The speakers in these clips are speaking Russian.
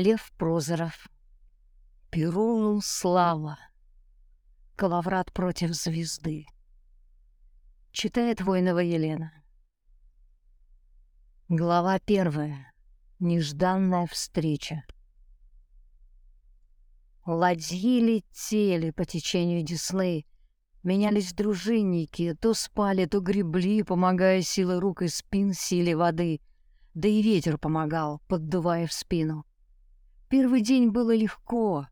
Лев Прозоров. Перунул слава. Калаврат против звезды. Читает Войнова Елена. Глава первая. Нежданная встреча. Ладьи летели по течению Десны. Менялись дружинники, то спали, то гребли, помогая силой рук и спин силе воды. Да и ветер помогал, поддувая в спину. Первый день было легко.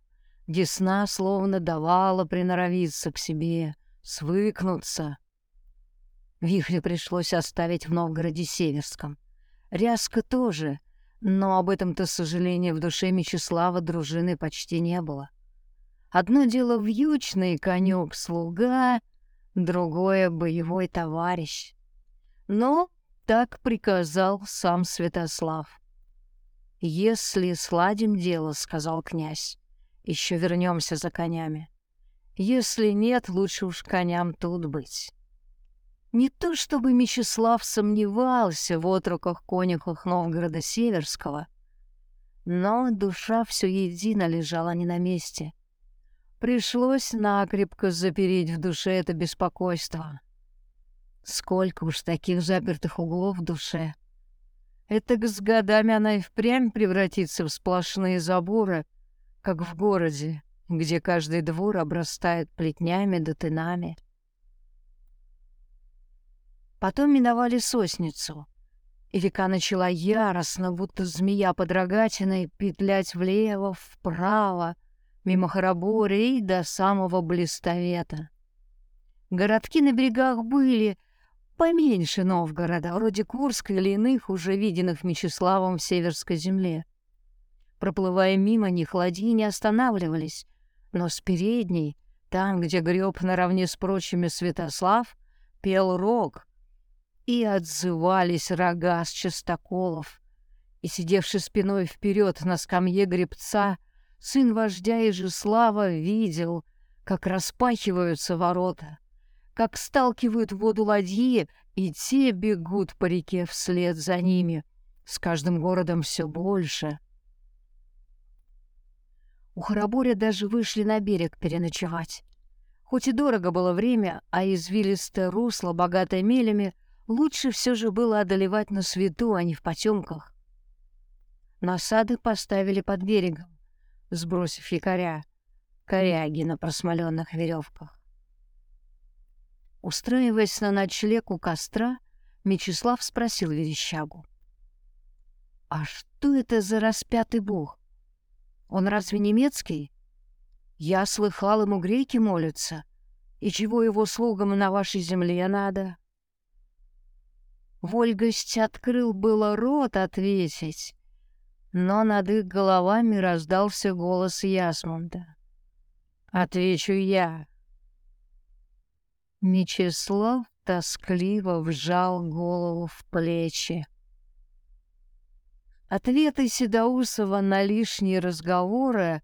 Десна словно давала приноровиться к себе, свыкнуться. Вихре пришлось оставить в Новгороде Северском. Ряска тоже, но об этом-то сожаления в душе Мечислава дружины почти не было. Одно дело вьючный конек-слуга, другое — боевой товарищ. Но так приказал сам Святослав. «Если сладим дело, — сказал князь, — еще вернемся за конями. Если нет, лучше уж коням тут быть». Не то чтобы Мечислав сомневался в отроках-конюхах Новгорода Северского, но душа все едино лежала не на месте. Пришлось накрепко запереть в душе это беспокойство. Сколько уж таких запертых углов в душе — это с годами она и впрямь превратится в сплошные заборы, как в городе, где каждый двор обрастает плетнями да тынами. Потом миновали сосницу, и река начала яростно, будто змея под рогатиной, петлять влево, вправо, мимо Харабори до самого Блистовета. Городки на берегах были — поменьше Новгорода, вроде Курска или иных, уже виденных Мечиславом в Северской земле. Проплывая мимо них, ладьи не останавливались, но с передней, там, где греб наравне с прочими Святослав, пел рог, и отзывались рога с частоколов. И, сидевший спиной вперед на скамье гребца, сын вождя Ижеслава видел, как распахиваются ворота — как сталкивают воду ладьи, и те бегут по реке вслед за ними. С каждым городом все больше. У Хараборя даже вышли на берег переночевать. Хоть и дорого было время, а извилистое русло, богатое мелями, лучше все же было одолевать на свету, а не в потемках. Насады поставили под берегом, сбросив якоря, коряги на просмоленных веревках. Устраиваясь на ночлег у костра, Мечислав спросил Верещагу. «А что это за распятый бог? Он разве немецкий? Я слыхал, ему греки молятся. И чего его слугам на вашей земле надо?» Вольгость открыл было рот ответить, но над их головами раздался голос Ясмунда. «Отвечу я. Мечислав тоскливо вжал голову в плечи. Ответы Седоусова на лишние разговоры,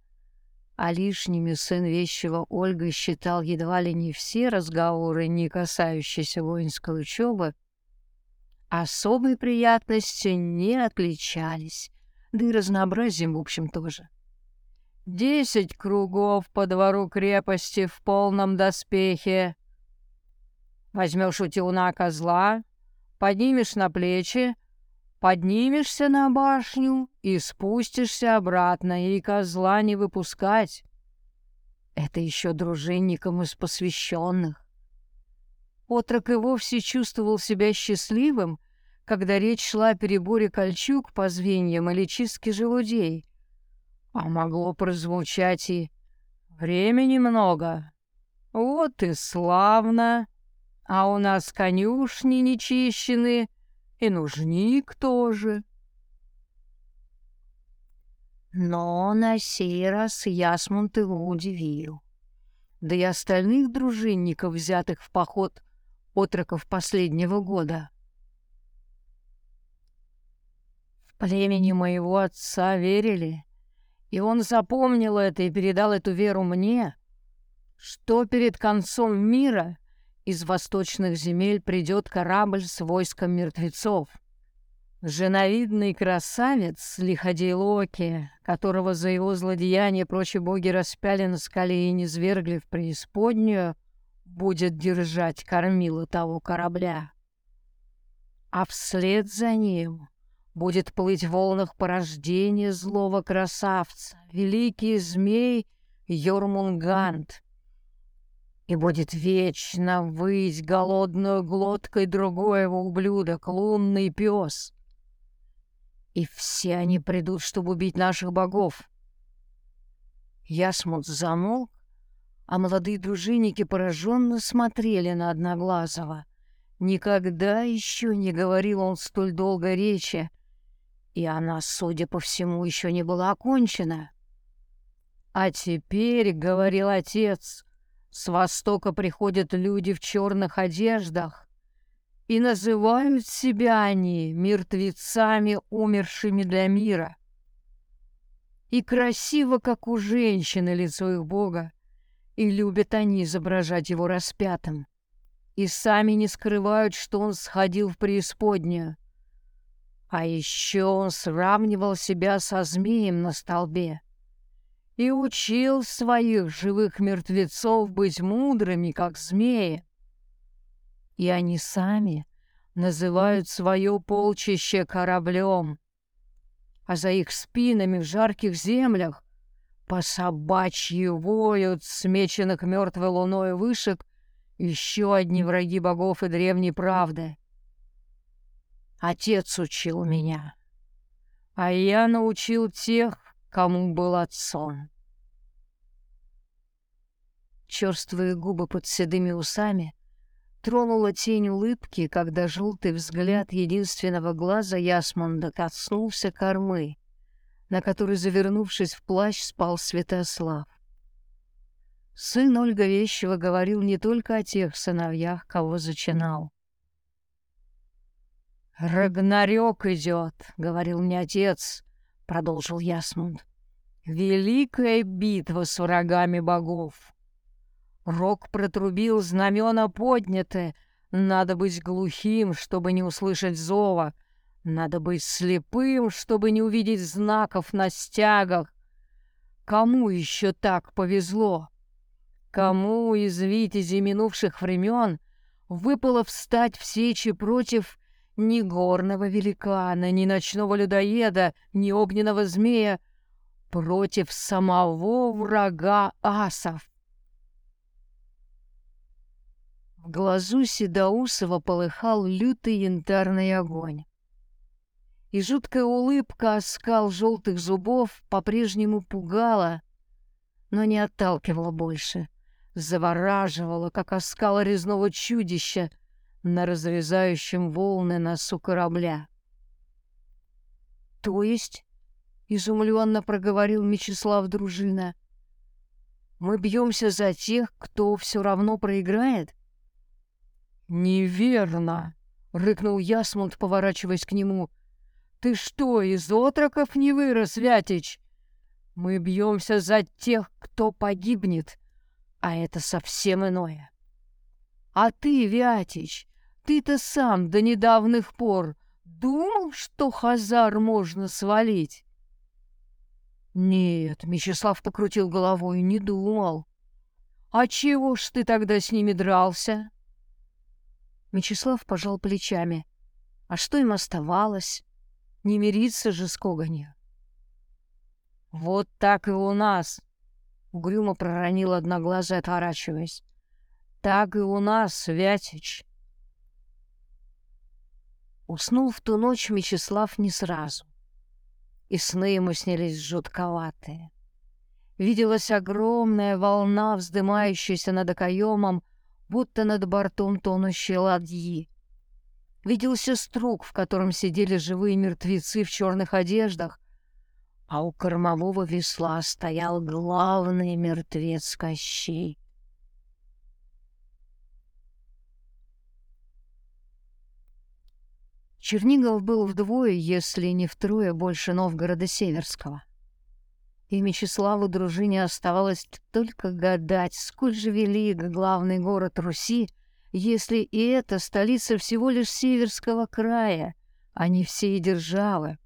а лишними сын вещего Ольга считал едва ли не все разговоры, не касающиеся воинской учебы, особой приятностью не отличались, да и разнообразием, в общем, тоже. Десять кругов по двору крепости в полном доспехе, Возьмешь у тюна козла, поднимешь на плечи, поднимешься на башню и спустишься обратно, и козла не выпускать. Это еще дружинникам из посвященных. Отрок и вовсе чувствовал себя счастливым, когда речь шла о переборе кольчуг по звеньям или чистке желудей. А могло прозвучать и «времени много». Вот и славно. А у нас конюшни нечищены, и нужник тоже. Но на сей раз Ясмунд его удивил. Да и остальных дружинников, взятых в поход отроков последнего года. В племени моего отца верили, и он запомнил это и передал эту веру мне, что перед концом мира — из восточных земель придет корабль с войском мертвецов. Женовидный красавец, лиходей Локи, которого за его злодеяние прочие боги распяли на скале и низвергли в преисподнюю, будет держать кормила того корабля. А вслед за ним будет плыть в волнах порождение злого красавца, великий змей Йормунгант, и будет вечно выть голодную глоткой другого ублюдок, лунный пес. И все они придут, чтобы убить наших богов. Ясмут замолк, а молодые дружинники пораженно смотрели на Одноглазого. Никогда еще не говорил он столь долго речи, и она, судя по всему, еще не была окончена. «А теперь, — говорил отец, — с востока приходят люди в черных одеждах, и называют себя они мертвецами, умершими для мира. И красиво, как у женщины, лицо их Бога, и любят они изображать его распятым, и сами не скрывают, что он сходил в преисподнюю. А еще он сравнивал себя со змеем на столбе и учил своих живых мертвецов быть мудрыми, как змеи и они сами называют свое полчище кораблем, а за их спинами в жарких землях по собачьи воют смеченных мертвой луной вышек еще одни враги богов и древней правды. Отец учил меня, а я научил тех, кому был отцом. Черствые губы под седыми усами Тронула тень улыбки, когда желтый взгляд единственного глаза Ясмонда коснулся кормы, на которой, завернувшись в плащ, спал Святослав. Сын Ольга Вещева говорил не только о тех сыновьях, кого зачинал. «Рагнарёк идет», — говорил мне отец, — продолжил Ясмунд. «Великая битва с врагами богов. Рок протрубил, знамена подняты. Надо быть глухим, чтобы не услышать зова. Надо быть слепым, чтобы не увидеть знаков на стягах. Кому еще так повезло? Кому из витязей минувших времен выпало встать в сечи против ни горного великана, ни ночного людоеда, ни огненного змея, против самого врага асов? В глазу Седоусова полыхал лютый янтарный огонь. И жуткая улыбка оскал желтых зубов по-прежнему пугала, но не отталкивала больше, завораживала, как оскал резного чудища на разрезающем волны носу корабля. «То есть?» — изумленно проговорил Мечислав Дружина. «Мы бьемся за тех, кто все равно проиграет?» «Неверно!» — рыкнул Ясмунд, поворачиваясь к нему. «Ты что, из отроков не вырос, Вятич? Мы бьемся за тех, кто погибнет, а это совсем иное. А ты, Вятич, ты-то сам до недавних пор думал, что Хазар можно свалить?» «Нет», — Мечислав покрутил головой, — «не думал». «А чего ж ты тогда с ними дрался?» Мечислав пожал плечами. А что им оставалось? Не мириться же с Коганью. «Вот так и у нас!» — угрюмо проронил одноглазый, отворачиваясь. «Так и у нас, Вятич!» Уснул в ту ночь Мечислав не сразу. И сны ему снились жутковатые. Виделась огромная волна, вздымающаяся над окоемом, будто над бортом тонущей ладьи. Виделся струк, в котором сидели живые мертвецы в черных одеждах, а у кормового весла стоял главный мертвец Кощей. Чернигов был вдвое, если не втрое, больше Новгорода Северского и Мечиславу дружине оставалось только гадать, сколь же велик главный город Руси, если и это столица всего лишь Северского края, они все и державы.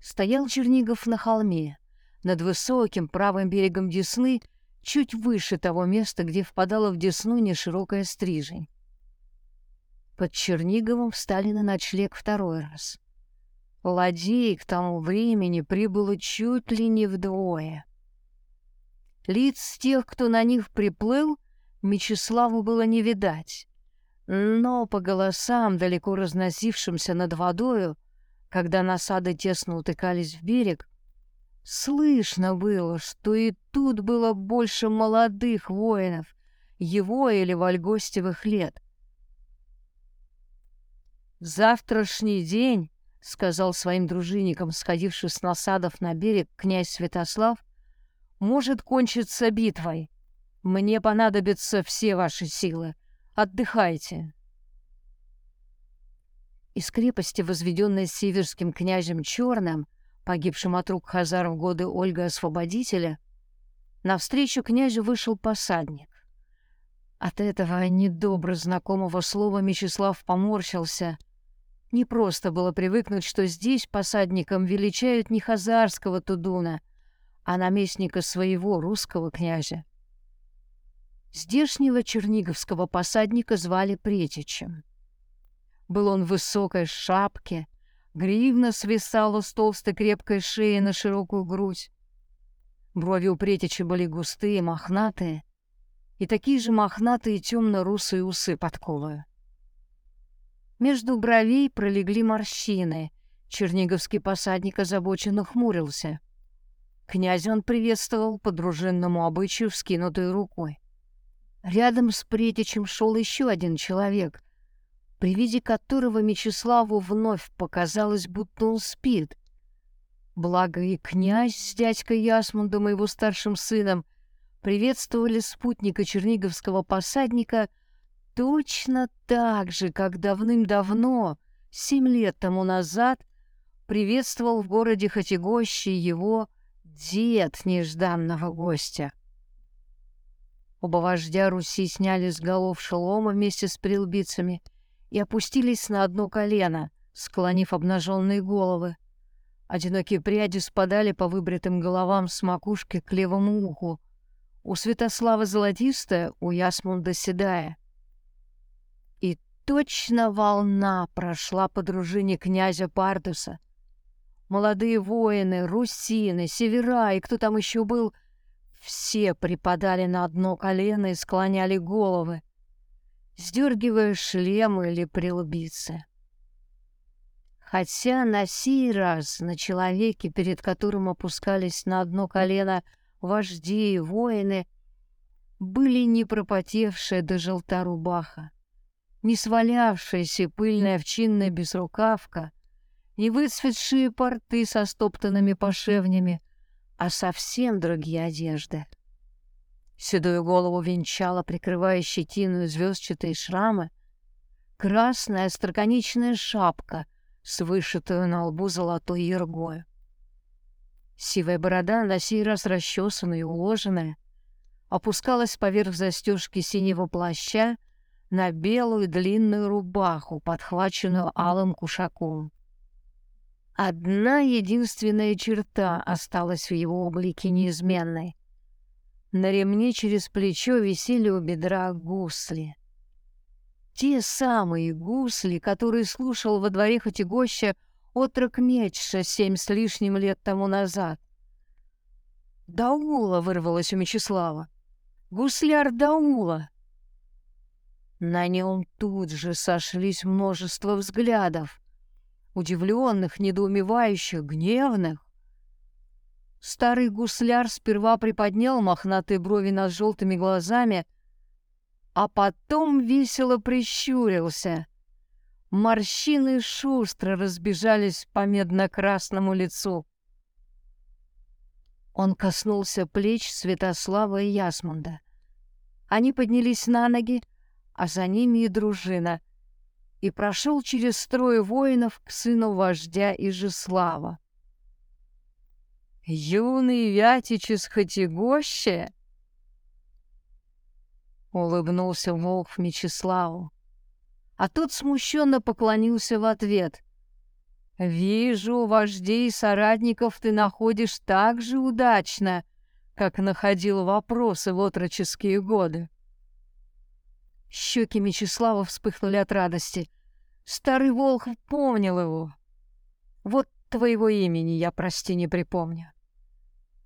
Стоял Чернигов на холме, над высоким правым берегом Десны, чуть выше того места, где впадала в Десну неширокая стрижень. Под Черниговым встали на ночлег второй раз. Ладей к тому времени прибыло чуть ли не вдвое. Лиц тех, кто на них приплыл, Мечиславу было не видать. Но по голосам, далеко разносившимся над водою, когда насады тесно утыкались в берег, слышно было, что и тут было больше молодых воинов, его или вольгостевых лет. «Завтрашний день», — сказал своим дружинникам, сходивший с насадов на берег князь Святослав, может кончиться битвой. Мне понадобятся все ваши силы. Отдыхайте. Из крепости, возведенной северским князем Черным, погибшим от рук хазар в годы Ольга Освободителя, навстречу князю вышел посадник. От этого недобро знакомого слова Мечислав поморщился. Не просто было привыкнуть, что здесь посадником величают не хазарского тудуна, а наместника своего русского князя. Здешнего черниговского посадника звали Претичем. Был он в высокой шапке, гривна свисала с толстой крепкой шеи на широкую грудь. Брови у Претича были густые, мохнатые, и такие же мохнатые темно-русые усы под колою. Между бровей пролегли морщины. Черниговский посадник озабоченно хмурился. Князя он приветствовал по дружинному обычаю вскинутой рукой. Рядом с Претичем шел еще один человек, при виде которого Мечиславу вновь показалось, будто он спит. Благо и князь с дядькой Ясмундом и его старшим сыном приветствовали спутника черниговского посадника точно так же, как давным-давно, семь лет тому назад, приветствовал в городе Хатигощи его дед нежданного гостя. Оба вождя Руси сняли с голов шелома вместе с прилбицами и опустились на одно колено, склонив обнаженные головы. Одинокие пряди спадали по выбритым головам с макушки к левому уху. У Святослава золотистая, у Ясмунда седая. Точно волна прошла по дружине князя Пардуса — Молодые воины, русины, севера и кто там еще был, все припадали на одно колено и склоняли головы, сдергивая шлемы или прилбицы. Хотя на сей раз на человеке, перед которым опускались на одно колено вожди и воины, были не пропотевшая до желта рубаха, не свалявшаяся пыльная овчинная безрукавка, не выцветшие порты со стоптанными пошевнями, а совсем другие одежды. Седую голову венчала, прикрывая щетину звездчатые шрамы, красная остроконечная шапка с вышитую на лбу золотой ергою. Сивая борода, на сей раз расчесанная и уложенная, опускалась поверх застежки синего плаща на белую длинную рубаху, подхваченную алым кушаком. Одна единственная черта осталась в его облике неизменной. На ремне через плечо висели у бедра гусли. Те самые гусли, которые слушал во дворе Хатигоща отрок Мечша семь с лишним лет тому назад. «Даула!» — вырвалось у Мечислава. «Гусляр Даула!» На нем тут же сошлись множество взглядов удивленных, недоумевающих, гневных. Старый гусляр сперва приподнял мохнатые брови над желтыми глазами, а потом весело прищурился. Морщины шустро разбежались по медно-красному лицу. Он коснулся плеч Святослава и Ясмунда. Они поднялись на ноги, а за ними и дружина — и прошел через строй воинов к сыну вождя Ижеслава. «Юный Вятич из Хатигоще?» Улыбнулся Волк Мечиславу, а тот смущенно поклонился в ответ. Вижу, вождей и соратников ты находишь так же удачно, как находил вопросы в отроческие годы. Щеки Мечислава вспыхнули от радости. Старый Волхв помнил его. Вот твоего имени я, прости, не припомню.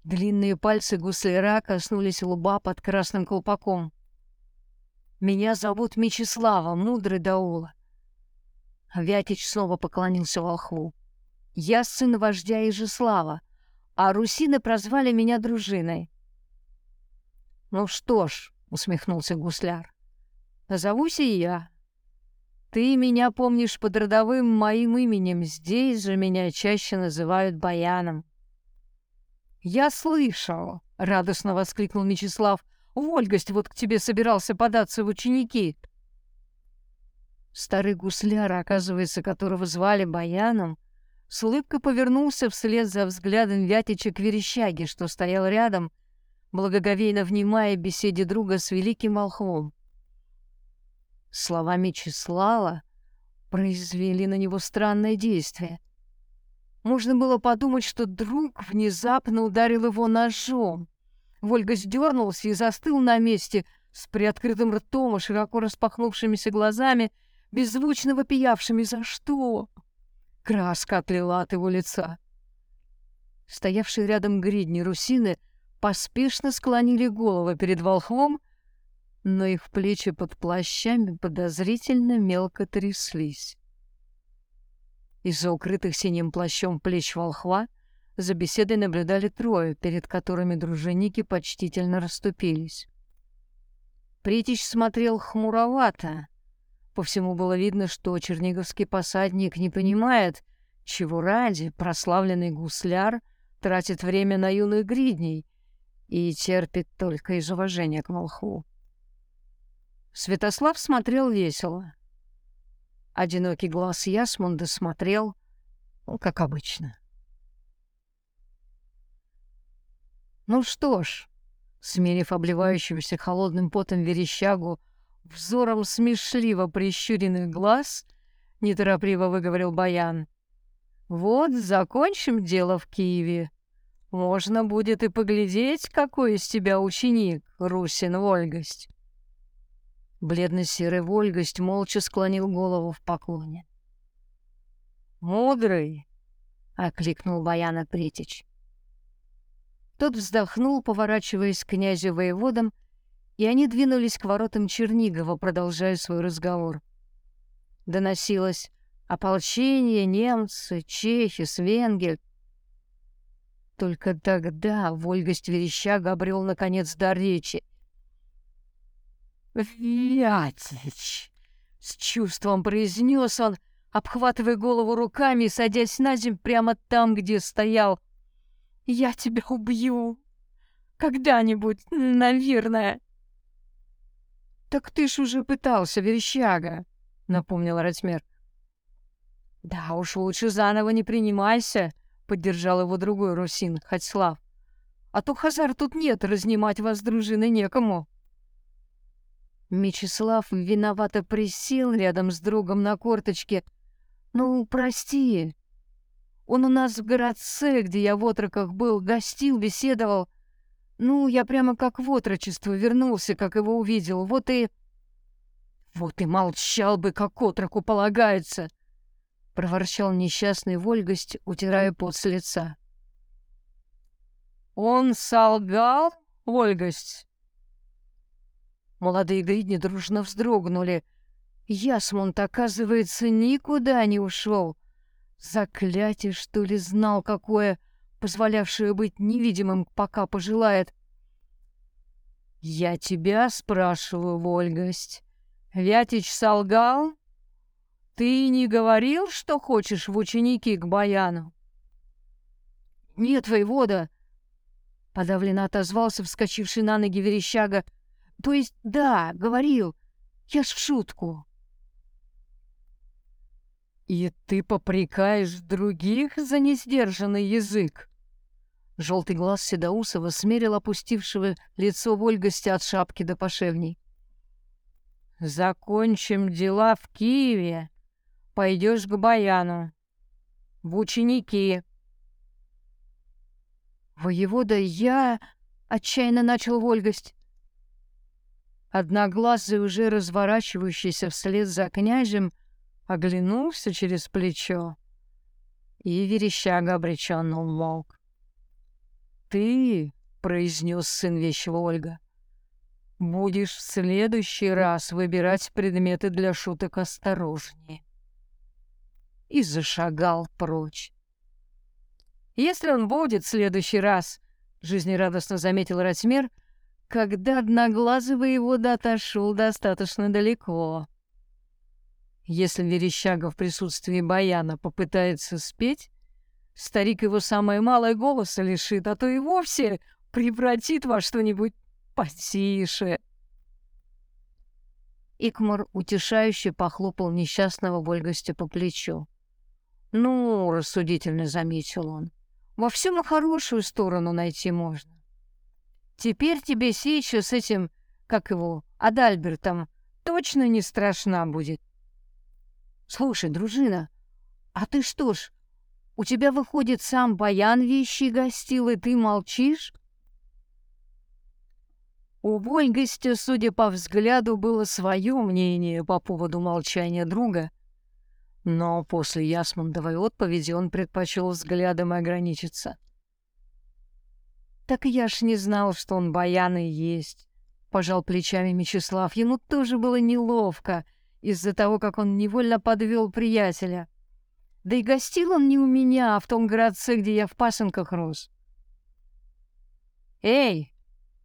Длинные пальцы гусляра коснулись лба под красным колпаком. «Меня зовут Мечислава, мудрый Даула». Вятич снова поклонился волхву. «Я сын вождя Ижеслава, а русины прозвали меня дружиной». «Ну что ж», — усмехнулся гусляр, — «назовусь и я. Ты меня помнишь под родовым моим именем, здесь же меня чаще называют Баяном». «Я слышал!» — радостно воскликнул Мечислав. «Вольгость вот к тебе собирался податься в ученики!» Старый гусляр, оказывается, которого звали Баяном, с улыбкой повернулся вслед за взглядом Вятича к верещаге, что стоял рядом, благоговейно внимая беседе друга с великим волхвом. Слова Мечислава произвели на него странное действие — можно было подумать, что друг внезапно ударил его ножом. Вольга сдернулся и застыл на месте с приоткрытым ртом и широко распахнувшимися глазами, беззвучно вопиявшими «За что?». Краска отлила от его лица. Стоявшие рядом гридни русины поспешно склонили головы перед волхвом, но их плечи под плащами подозрительно мелко тряслись. Из-за укрытых синим плащом плеч волхва за беседой наблюдали трое, перед которыми дружинники почтительно расступились. Притич смотрел хмуровато. По всему было видно, что черниговский посадник не понимает, чего ради прославленный гусляр тратит время на юных гридней и терпит только из уважения к волхву. Святослав смотрел весело. Одинокий глаз Ясмунда смотрел, ну, как обычно. Ну что ж, смерив обливающегося холодным потом верещагу, взором смешливо прищуренных глаз, неторопливо выговорил Баян. «Вот, закончим дело в Киеве. Можно будет и поглядеть, какой из тебя ученик, Русин Вольгость. Бледно-серый Вольгость молча склонил голову в поклоне. «Мудрый!» — окликнул Баяна Притич. Тот вздохнул, поворачиваясь к князю воеводам, и они двинулись к воротам Чернигова, продолжая свой разговор. Доносилось ополчение, немцы, чехи, свенгель. Только тогда Вольгость Верещага обрел, наконец, дар речи. «Вятич!» — с чувством произнес он, обхватывая голову руками и садясь на землю прямо там, где стоял. «Я тебя убью! Когда-нибудь, наверное!» «Так ты ж уже пытался, верещага!» — напомнил Ратмир. «Да уж лучше заново не принимайся!» — поддержал его другой русин, Хатьслав. «А то Хазар тут нет, разнимать вас с дружиной некому!» Мечислав виновато присел рядом с другом на корточке. «Ну, прости. Он у нас в городце, где я в отроках был, гостил, беседовал. Ну, я прямо как в отрочество вернулся, как его увидел. Вот и...» «Вот и молчал бы, как отроку полагается!» — проворчал несчастный Вольгость, утирая пот с лица. «Он солгал, Вольгость?» Молодые гридни дружно вздрогнули. Ясмунд, оказывается, никуда не ушел. Заклятие, что ли, знал какое, позволявшее быть невидимым, пока пожелает. «Я тебя спрашиваю, Вольгость. Вятич солгал? Ты не говорил, что хочешь в ученики к Баяну?» «Нет, воевода!» — подавленно отозвался вскочивший на ноги верещага — то есть, да, говорил. Я ж в шутку. И ты попрекаешь других за несдержанный язык? Желтый глаз Седоусова смерил опустившего лицо Вольгости от шапки до пошевней. «Закончим дела в Киеве. Пойдешь к Баяну. в ученики. Воевода, я отчаянно начал Вольгость. Одноглазый, уже разворачивающийся вслед за князем, оглянулся через плечо, и верещага обреченно умолк. «Ты, — произнес сын вещего Ольга, — будешь в следующий раз выбирать предметы для шуток осторожнее». И зашагал прочь. «Если он будет в следующий раз, — жизнерадостно заметил Ратмир, — когда одноглазый воевода отошел достаточно далеко. Если Верещага в присутствии Баяна попытается спеть, старик его самое малое голоса лишит, а то и вовсе превратит во что-нибудь потише. Икмар утешающе похлопал несчастного Вольгостя по плечу. «Ну, — рассудительно заметил он, — во всем хорошую сторону найти можно. Теперь тебе сеча с этим, как его, Адальбертом, точно не страшна будет. Слушай, дружина, а ты что ж, у тебя, выходит, сам баян вещи гостил, и ты молчишь? У Вольгостя, судя по взгляду, было свое мнение по поводу молчания друга, но после Ясмундовой отповеди он предпочел взглядом ограничиться. «Так я ж не знал, что он баян и есть», — пожал плечами Мечислав. Ему тоже было неловко — из-за того, как он невольно подвел приятеля. Да и гостил он не у меня, а в том городце, где я в пасынках рос. «Эй,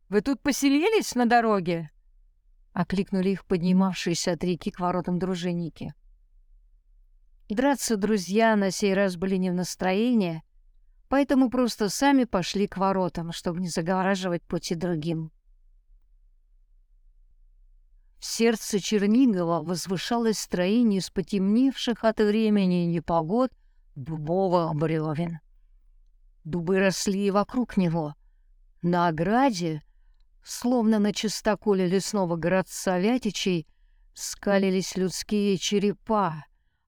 вы тут поселились на дороге?» — окликнули их поднимавшиеся от реки к воротам дружинники. Драться друзья на сей раз были не в настроении, поэтому просто сами пошли к воротам, чтобы не загораживать пути другим. В сердце Чернигова возвышалось строение из потемневших от времени и непогод дубовых бревен. Дубы росли вокруг него. На ограде, словно на чистоколе лесного городца Вятичей, скалились людские черепа,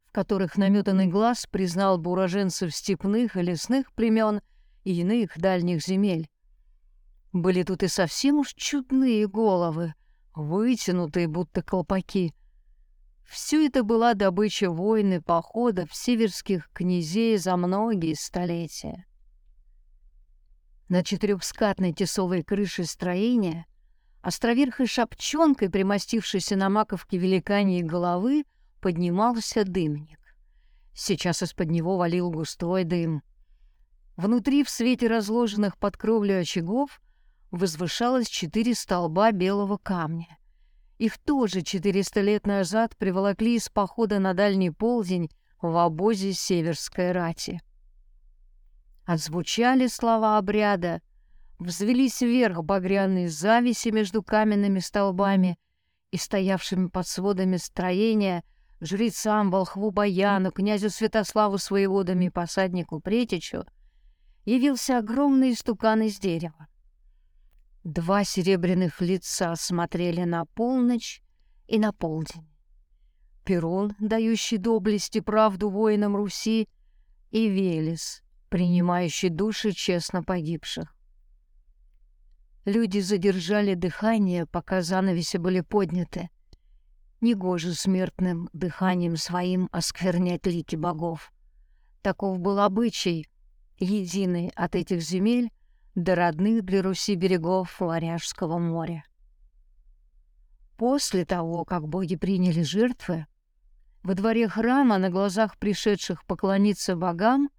в которых наметанный глаз признал бы уроженцев степных и лесных племен и иных дальних земель. Были тут и совсем уж чудные головы, вытянутые, будто колпаки. Все это была добыча войн и походов северских князей за многие столетия. На четырехскатной тесовой крыше строения, островерхой шапчонкой, примостившейся на маковке великаньей головы, поднимался дымник. Сейчас из-под него валил густой дым. Внутри, в свете разложенных под кровлю очагов, возвышалось четыре столба белого камня. Их тоже 400 лет назад приволокли из похода на дальний полдень в обозе северской рати. Отзвучали слова обряда, взвелись вверх багряные зависи между каменными столбами и стоявшими под сводами строения жрецам, волхву Баяну, князю Святославу с воеводами и посаднику Претичу явился огромный истукан из дерева. Два серебряных лица смотрели на полночь и на полдень. Перун, дающий доблесть и правду воинам Руси, и Велес, принимающий души честно погибших. Люди задержали дыхание, пока занавеси были подняты. Негоже смертным дыханием своим осквернять лики богов. Таков был обычай, единый от этих земель, до родных для Руси берегов Варяжского моря. После того, как боги приняли жертвы, во дворе храма на глазах пришедших поклониться богам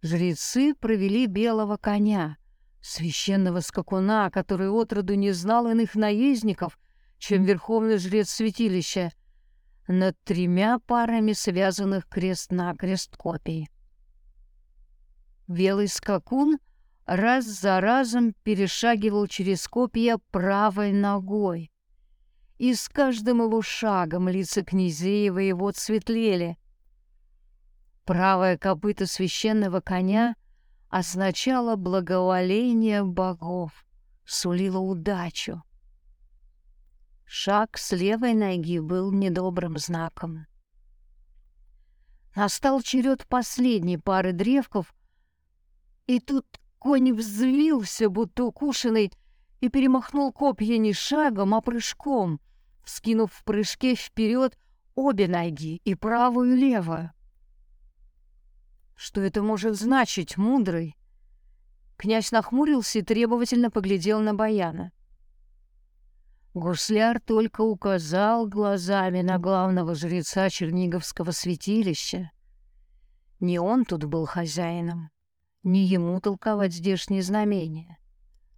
жрецы провели белого коня, священного скакуна, который отроду не знал иных наездников, чем верховный жрец святилища, над тремя парами связанных крест-накрест копий. Белый скакун раз за разом перешагивал через копья правой ногой. И с каждым его шагом лица князей и воевод светлели. Правое копыто священного коня означало благоволение богов, сулило удачу. Шаг с левой ноги был недобрым знаком. Настал черед последней пары древков, и тут конь взвился, будто укушенный, и перемахнул копья не шагом, а прыжком, скинув в прыжке вперед обе ноги, и правую, и левую. Что это может значить, мудрый? Князь нахмурился и требовательно поглядел на Баяна. Гусляр только указал глазами на главного жреца Черниговского святилища. Не он тут был хозяином, не ему толковать здешние знамения.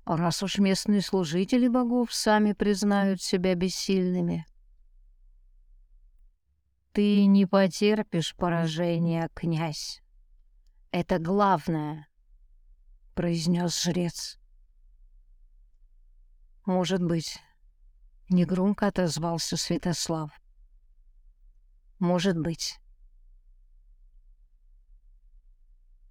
Раз уж местные служители богов сами признают себя бессильными. Ты не потерпишь поражения, князь. Это главное, произнес жрец. Может быть, негромко отозвался Святослав. Может быть.